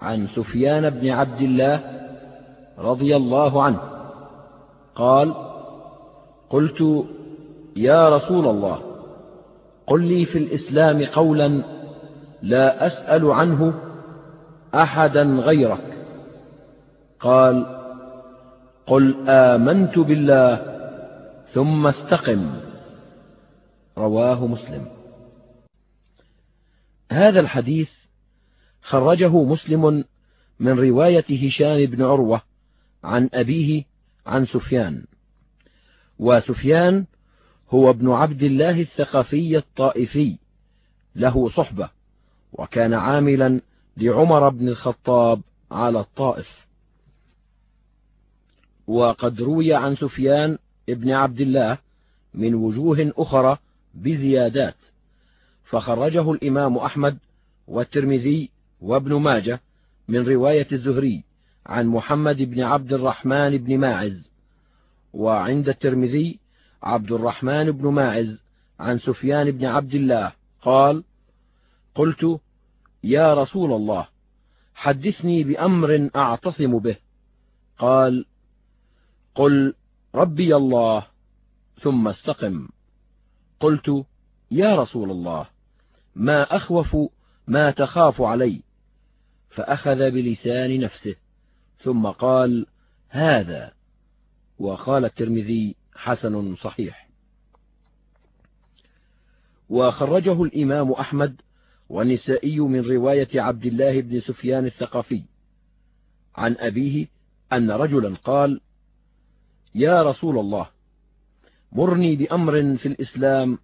عن سفيان بن عبد الله رضي الله عنه قال قلت يا رسول الله قل لي في الإسلام قولا لا أسأل عنه أحدا غيرك. قال قل آمنت بالله ثم استقم. رواه مسلم. هذا الحديث خرجه مسلم من رواية هشام بن عروة عن أبيه عن سفيان. وسفيان هو ابن عبد الله الثقفي الطائفي له صحبة وكان عاملا لعمر بن الخطاب على الطائف. وقد روي عن سفيان ابن عبد الله من وجوه أخرى بزيادات فخرجه الإمام أحمد والترمذي وابن ماجه من رواية الزهري عن محمد بن عبد الرحمن بن ماعز وعند الترمذي عبد الرحمن بن ماعز عن سفيان بن عبد الله قال قلت يا رسول الله حدثني بأمر أعتصم به. قال قل ربي الله ثم استقم. قلت يا رسول الله ما أخوف ما تخاف علي. فأخذ بلسان نفسه ثم قال هذا. وقال الترمذي حسن صحيح. وخرجه الإمام أحمد والنسائي من رواية عبد الله بن سفيان الثقفي عن أبيه أن رجلا قال يا رسول الله مرني بأمر في الإسلام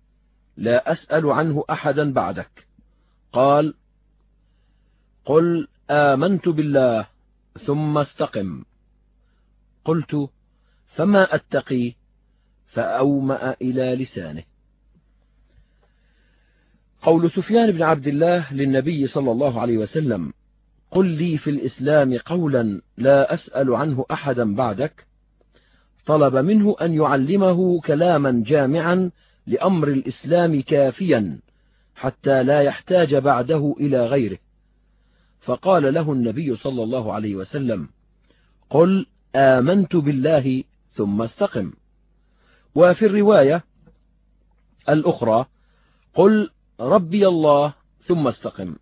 لا أسأل عنه أحدا بعدك. قال قل آمنت بالله ثم استقم. قلت فما أتقي؟ فأومأ إلى لسانه. قول سفيان بن عبد الله للنبي صلى الله عليه وسلم قل لي في الإسلام قولا لا أسأل عنه أحدا بعدك. طلب منه أن يعلمه كلاما جامعا لأمر الإسلام كافيا حتى لا يحتاج بعده إلى غيره. فقال له النبي صلى الله عليه وسلم قل آمنت بالله ثم استقم. وفي الرواية الأخرى قل ربي الله ثم استقم.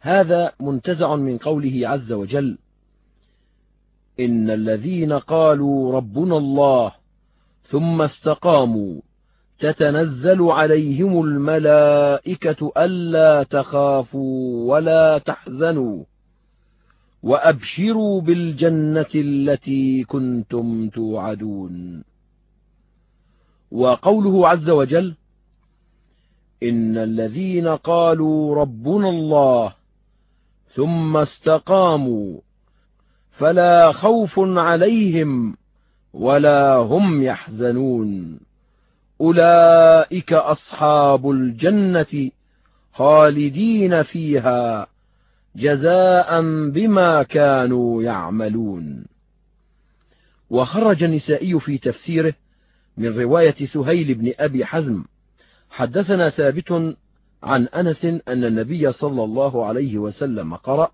هذا منتزع من قوله عز وجل إن الذين قالوا ربنا الله ثم استقاموا تتنزل عليهم الملائكة ألا تخافوا ولا تحزنوا وأبشروا بالجنة التي كنتم توعدون. وقوله عز وجل إن الذين قالوا ربنا الله ثم استقاموا فلا خوف عليهم ولا هم يحزنون. أولئك أصحاب الجنة خالدين فيها جزاء بما كانوا يعملون. وخرج النسائي في تفسيره من رواية سهيل بن أبي حزم. حدثنا ثابت عن أنس أن النبي صلى الله عليه وسلم قرأ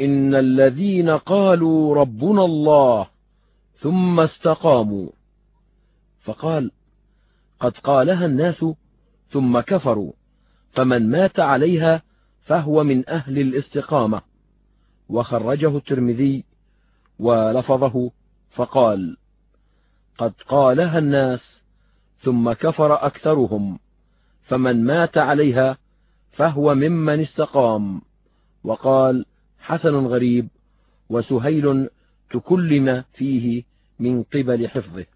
إن الذين قالوا ربنا الله ثم استقاموا فقال قد قالها الناس ثم كفروا فمن مات عليها فهو من أهل الاستقامة. وخرجه الترمذي ولفظه فقال قد قالها الناس ثم كفر أكثرهم فمن مات عليها فهو ممن استقام. وقال حسن غريب وسهيل تكلم فيه من قبل حفظه.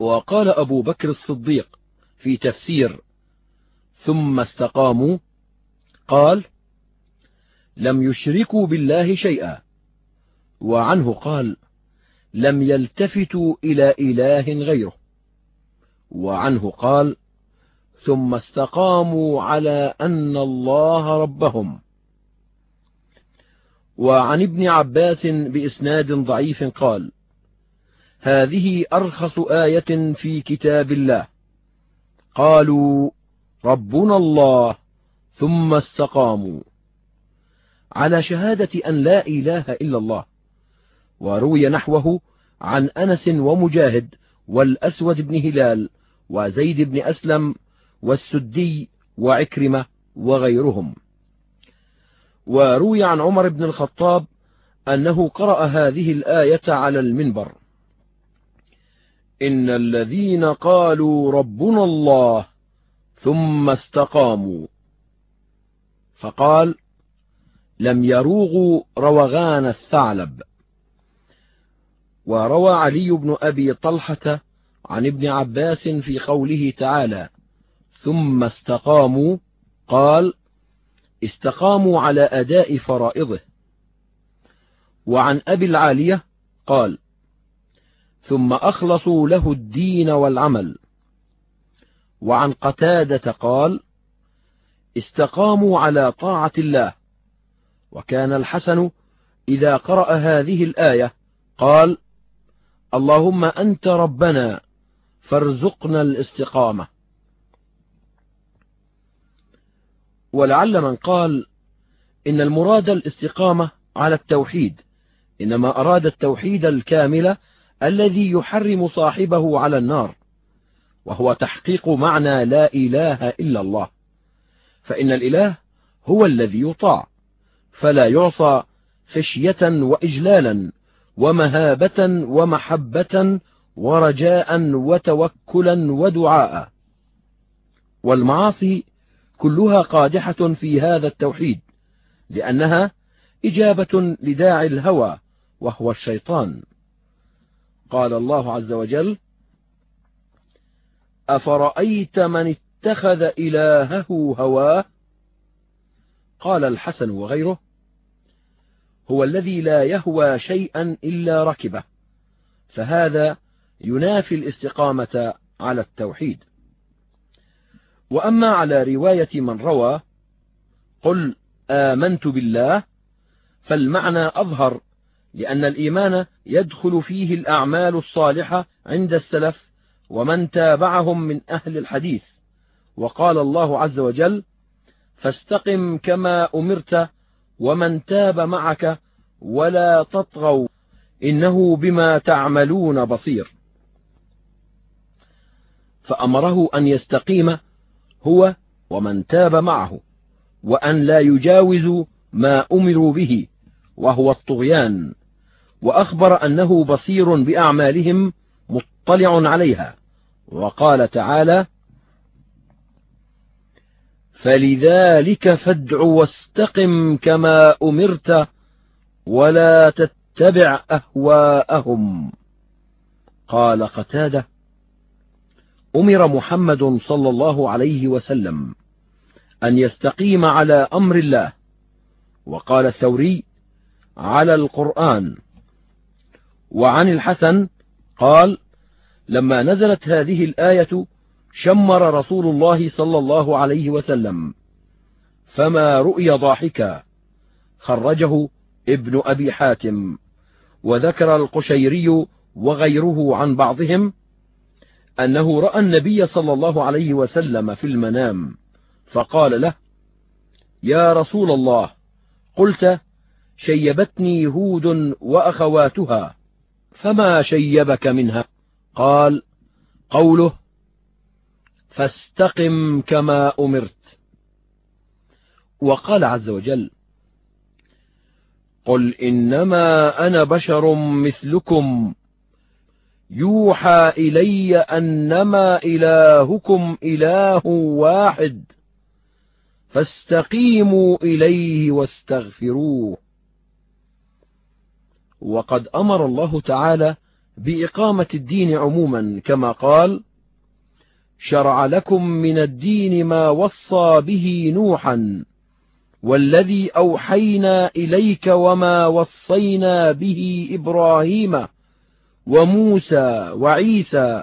وقال أبو بكر الصديق في تفسير ثم استقاموا قال لم يشركوا بالله شيئا. وعنه قال لم يلتفتوا إلى إله غيره. وعنه قال ثم استقاموا على أن الله ربهم. وعن ابن عباس بإسناد ضعيف قال هذه أرخص آية في كتاب الله. قالوا ربنا الله ثم استقاموا. على شهادة أن لا إله إلا الله. وروي نحوه عن أنس ومجاهد والأسود بن هلال وزيد بن أسلم والسدي وعكرمة وغيرهم. وروي عن عمر بن الخطاب أنه قرأ هذه الآية على المنبر. إن الذين قالوا ربنا الله ثم استقاموا. فقال لم يروغوا روغان الثعلب. وروى علي بن أبي طلحة عن ابن عباس في قوله تعالى ثم استقاموا قال استقاموا على أداء فرائضه. وعن أبي العالية قال ثم أخلصوا له الدين والعمل. وعن قتادة قال استقاموا على طاعة الله. وكان الحسن إذا قرأ هذه الآية قال اللهم أنت ربنا فارزقنا الاستقامة. ولعل من قال إن المراد الاستقامة على التوحيد إنما أراد التوحيد الكامل الذي يحرم صاحبه على النار وهو تحقيق معنى لا إله إلا الله. فإن الإله هو الذي يطاع فلا يعصى خشية وإجلالا ومهابة ومحبة ورجاء وتوكلا ودعاء. والمعاصي كلها قادحة في هذا التوحيد لأنها إجابة لداعي الهوى وهو الشيطان. قال الله عز وجل أفرأيت من اتخذ إلهه هواه؟ قال الحسن وغيره هو الذي لا يهوى شيئا إلا ركبه فهذا ينافي الاستقامة على التوحيد. وأما على رواية من روى قل آمنت بالله فالمعنى أظهر لأن الإيمان يدخل فيه الأعمال الصالحة عند السلف ومن تابعهم من أهل الحديث. وقال الله عز وجل فاستقم كما أمرت ومن تاب معك ولا تطغوا إنه بما تعملون بصير فأمره أن يستقيم هو ومن تاب معه وأن لا يجاوزوا ما أمروا به وهو الطغيان. وأخبر أنه بصير بأعمالهم مطلع عليها. وقال تعالى فلذلك فادع واستقم كما أمرت ولا تتبع أهواءهم. قال قتادة أمر محمد صلى الله عليه وسلم أن يستقيم على أمر الله. وقال الثوري على القرآن. وعن الحسن قال لما نزلت هذه الآية شمر رسول الله صلى الله عليه وسلم فما رؤي ضاحكا خرجه ابن أبي حاتم وذكر القشيري وغيره عن بعضهم أنه رأى النبي صلى الله عليه وسلم في المنام فقال له يا رسول الله قلت شيبتني هود وأخواتها فما شيبك منها؟ قال قوله فاستقم كما أمرت. وقال عز وجل قل إنما أنا بشر مثلكم. يوحى إلي أنما إلهكم إله واحد فاستقيموا إليه واستغفروه. وقد أمر الله تعالى بإقامة الدين عموما كما قال شرع لكم من الدين ما وصى به نوحا والذي أوحينا إليك وما وصينا به إبراهيم وموسى وعيسى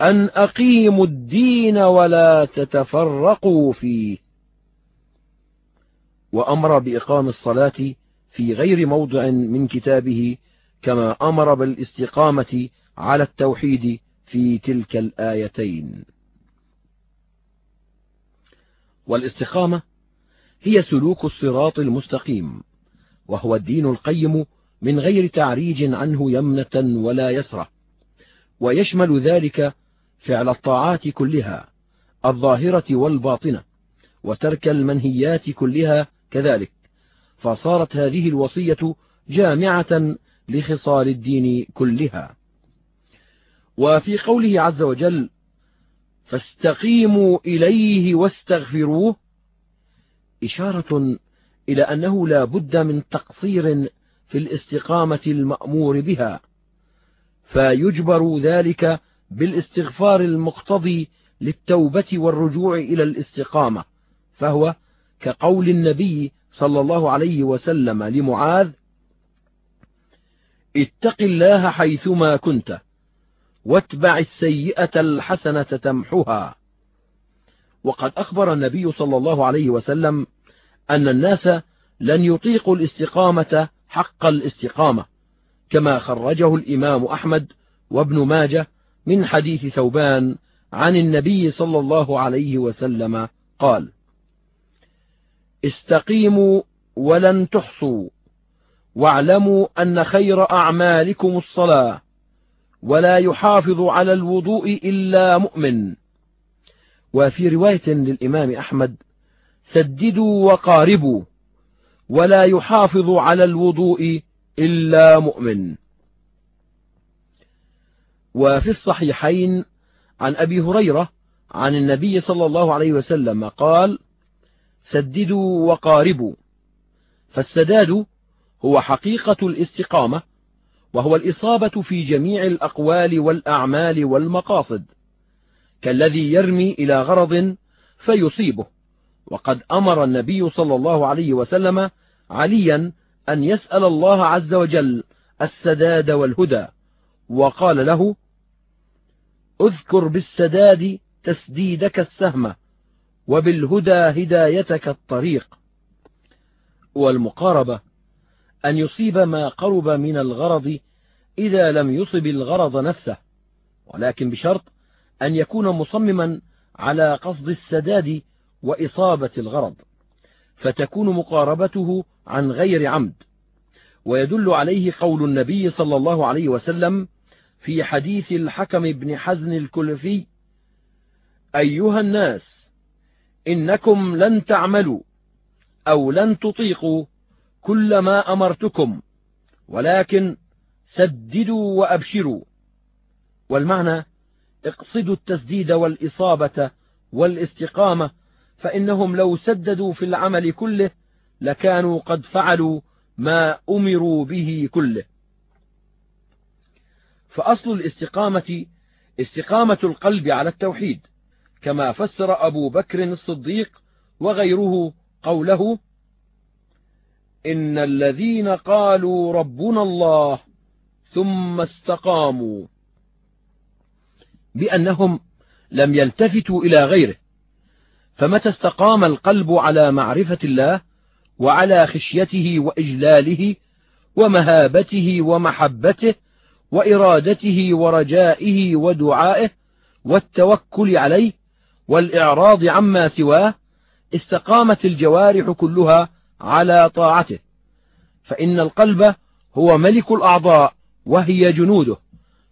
أن أقيموا الدين ولا تتفرقوا فيه. وأمر بإقام الصلاة في غير موضع من كتابه كما أمر بالاستقامة على التوحيد في تلك الآيتين. والاستقامة هي سلوك الصراط المستقيم وهو الدين القيم من غير تعريج عنه يمنة ولا يسرة ويشمل ذلك فعل الطاعات كلها الظاهرة والباطنة وترك المنهيات كلها كذلك. فصارت هذه الوصية جامعة لخصال الدين كلها. وفي قوله عز وجل فاستقيموا إليه واستغفروه إشارة إلى أنه لا بد من تقصير في الاستقامة المأمور بها فيجبر ذلك بالاستغفار المقتضي للتوبة والرجوع إلى الاستقامة فهو كقول النبي صلى الله عليه وسلم لمعاذ اتق الله حيثما كنت واتبع السيئة الحسنة تمحها وقد أخبر النبي صلى الله عليه وسلم أن الناس لن يطيقوا الاستقامة حق الاستقامة كما خرجه الإمام أحمد وابن ماجه من حديث ثوبان عن النبي صلى الله عليه وسلم قال استقيموا ولن تحصوا. واعلموا أن خير أعمالكم الصلاة ولا يحافظ على الوضوء إلا مؤمن. وفي رواية للإمام أحمد سددوا وقاربوا ولا يحافظ على الوضوء إلا مؤمن. وفي الصحيحين عن أبي هريرة عن النبي صلى الله عليه وسلم قال سددوا وقاربوا. فالسداد هو حقيقة الاستقامة وهو الإصابة في جميع الأقوال والأعمال والمقاصد كالذي يرمي إلى غرض فيصيبه. وقد أمر النبي صلى الله عليه وسلم عليا أن يسأل الله عز وجل السداد والهدى وقال له أذكر بالسداد تسديدك السهم وبالهدى هدايتك الطريق. والمقاربة أن يصيب ما قرب من الغرض إذا لم يصب الغرض نفسه. ولكن بشرط أن يكون مصمما على قصد السداد وإصابة الغرض. فتكون مقاربته عن غير عمد. ويدل عليه قول النبي صلى الله عليه وسلم في حديث الحكم بن حزن الكلفي أيها الناس إنكم لن تعملوا أو لن تطيقوا كل ما أمرتكم ولكن سددوا وأبشروا. والمعنى اقصدوا التسديد والإصابة والاستقامة فإنهم لو سددوا في العمل كله لكانوا قد فعلوا ما أمروا به كله. فأصل الاستقامة استقامة القلب على التوحيد. كما فسر أبو بكر الصديق وغيره قوله إن الذين قالوا ربنا الله ثم استقاموا بأنهم لم يلتفتوا إلى غيره فمتى استقام القلب على معرفة الله وعلى خشيته وإجلاله ومهابته ومحبته وإرادته ورجائه ودعائه والتوكل عليه والإعراض عما سواه استقامت الجوارح كلها على طاعته. فإن القلب هو ملك الأعضاء وهي جنوده.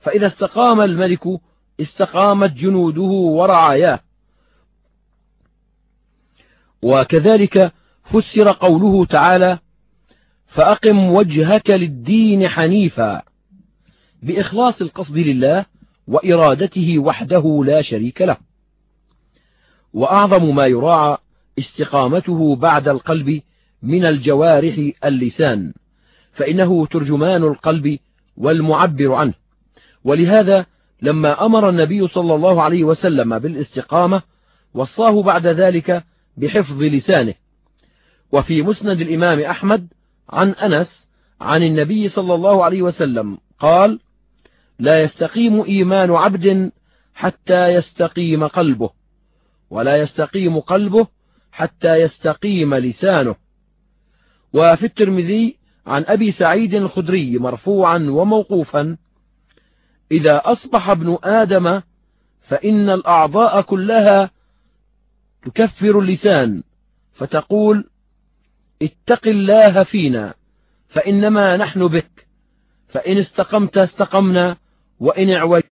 فإذا استقام الملك استقامت جنوده ورعاياه. وكذلك فسر قوله تعالى فأقم وجهك للدين حنيفا بإخلاص القصد لله وإرادته وحده لا شريك له. وأعظم ما يراعى استقامته بعد القلب من الجوارح اللسان فإنه ترجمان القلب والمعبر عنه. ولهذا لما أمر النبي صلى الله عليه وسلم بالاستقامة وصاه بعد ذلك بحفظ لسانه. وفي مسند الإمام أحمد عن أنس عن النبي صلى الله عليه وسلم قال لا يستقيم إيمان عبد حتى يستقيم قلبه. ولا يستقيم قلبه حتى يستقيم لسانه. وفي الترمذي عن أبي سعيد الخدري مرفوعا وموقوفا إذا أصبح ابن آدم فإن الأعضاء كلها تكفر اللسان فتقول اتق الله فينا فإنما نحن بك فإن استقمت استقمنا وإن اعوجت